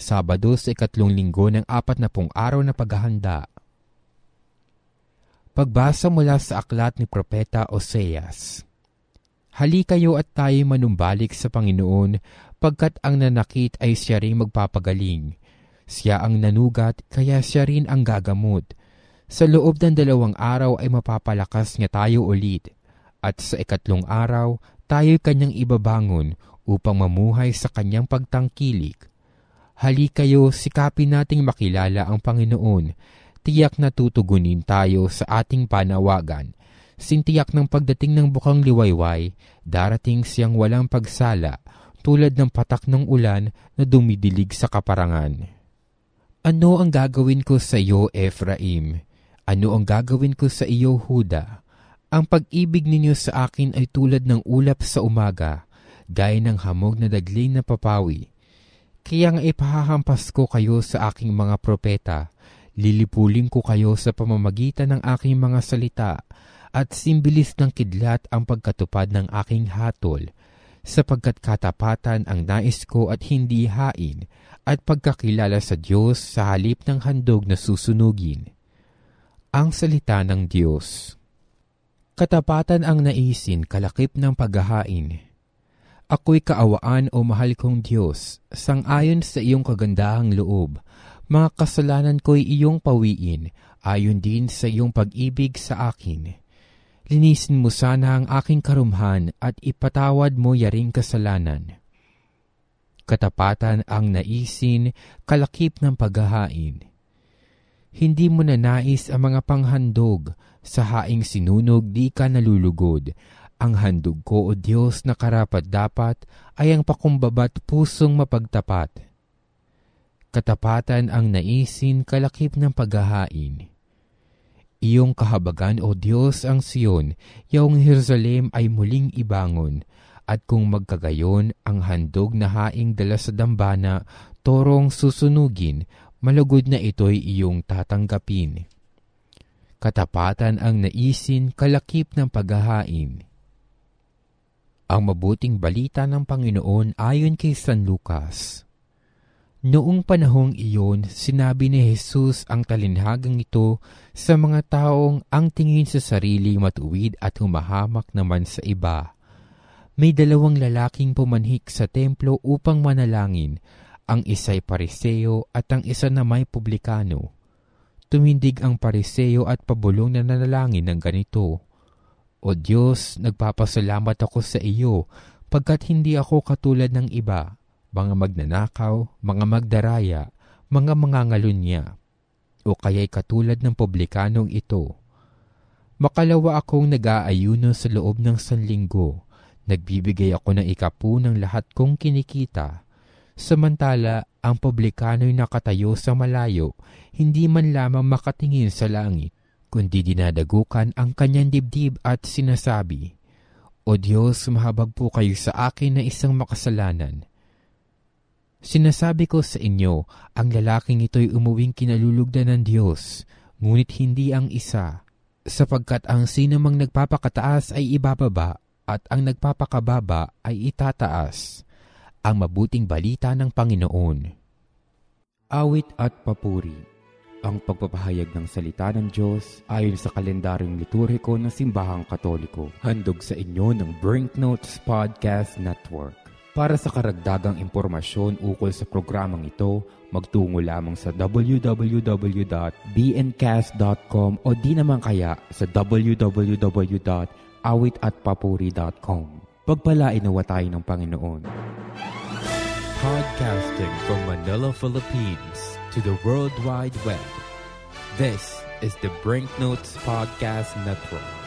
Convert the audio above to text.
Sabado sa ikatlong linggo ng apat na pong araw na paghahanda. Pagbasa mula sa aklat ni Propeta Oseas. Hali kayo at tayo manumbalik sa Panginoon pagkat ang nanakit ay siya rin magpapagaling. Siya ang nanugat kaya siya rin ang gagamot. Sa loob ng dalawang araw ay mapapalakas niya tayo ulit. At sa ikatlong araw, tayo kanyang ibabangon upang mamuhay sa kanyang pagtangkilik Hali kayo, sikapin nating makilala ang Panginoon. Tiyak na tutugunin tayo sa ating panawagan. Sintiyak ng pagdating ng bukang liwayway, darating siyang walang pagsala, tulad ng patak ng ulan na dumidilig sa kaparangan. Ano ang gagawin ko sa iyo, Ephraim? Ano ang gagawin ko sa iyo, Huda? Ang pag-ibig ninyo sa akin ay tulad ng ulap sa umaga, gaya ng hamog na dagling na papawi kaya nga ipahahampas ko kayo sa aking mga propeta, lilipulin ko kayo sa pamamagitan ng aking mga salita, at simbilis ng kidlat ang pagkatupad ng aking hatol, sapagkat katapatan ang nais ko at hindi hain, at pagkakilala sa Diyos sa halip ng handog na susunugin. Ang Salita ng Diyos. Katapatan ang naisin kalakip ng paghahain, Ako'y kaawaan o mahal kong Diyos, sangayon sa iyong kagandahang loob. Mga kasalanan ko'y iyong pawiin, ayon din sa iyong pag-ibig sa akin. Linisin mo sana ang aking karumhan at ipatawad mo yaring kasalanan. Katapatan ang naisin, kalakip ng paghahain. Hindi mo na nais ang mga panghandog, sa haing sinunog di ka nalulugod, ang handog ko o Diyos na karapat dapat ay ang pakumbabat pusong mapagtapat. Katapatan ang naisin kalakip ng paghahain. Iyong kahabagan o Diyos ang Siyon, yaong Jerusalem ay muling ibangon, at kung magkagayon ang handog na haing dala sa dambana, torong susunugin, malugod na ito'y iyong tatanggapin. Katapatan ang naisin kalakip ng paghahain ang mabuting balita ng Panginoon ayon kay San Lucas. Noong panahong iyon, sinabi ni Jesus ang talinhagang ito sa mga taong ang tingin sa sarili matuwid at humahamak naman sa iba. May dalawang lalaking pumanhik sa templo upang manalangin, ang isa'y pariseo at ang isa na may publikano. Tumindig ang pariseo at pabulong na nanalangin ng ganito, o Diyos, nagpapasalamat ako sa iyo pagkat hindi ako katulad ng iba, mga magnanakaw, mga magdaraya, mga mangangalunya, o kaya'y katulad ng publikanong ito. Makalawa akong nag-aayuno sa loob ng sanlinggo, nagbibigay ako ng ikapu ng lahat kong kinikita. Samantala, ang publikano'y nakatayo sa malayo, hindi man lamang makatingin sa langit kundi dinadagukan ang kanyang dibdib at sinasabi, O Diyos, mahabag po kayo sa akin na isang makasalanan. Sinasabi ko sa inyo, ang lalaking ito'y umuwing kinalulugdan ng Diyos, ngunit hindi ang isa, sapagkat ang sinamang nagpapakataas ay ibababa at ang nagpapakababa ay itataas. Ang mabuting balita ng Panginoon. Awit at Papuri ang pagpapahayag ng salita ng Diyos ayon sa kalendaryong liturhiko ng Simbahang Katoliko. Handog sa inyo ng Brinknotes Podcast Network. Para sa karagdagang impormasyon ukol sa programang ito, magtungo lamang sa www.bncast.com o di naman kaya sa www.awitatpapuri.com. Pagpalain nawa tayo ng Panginoon. Podcasting from Manila, Philippines to the World Wide Web. This is the Brinknotes Podcast Network.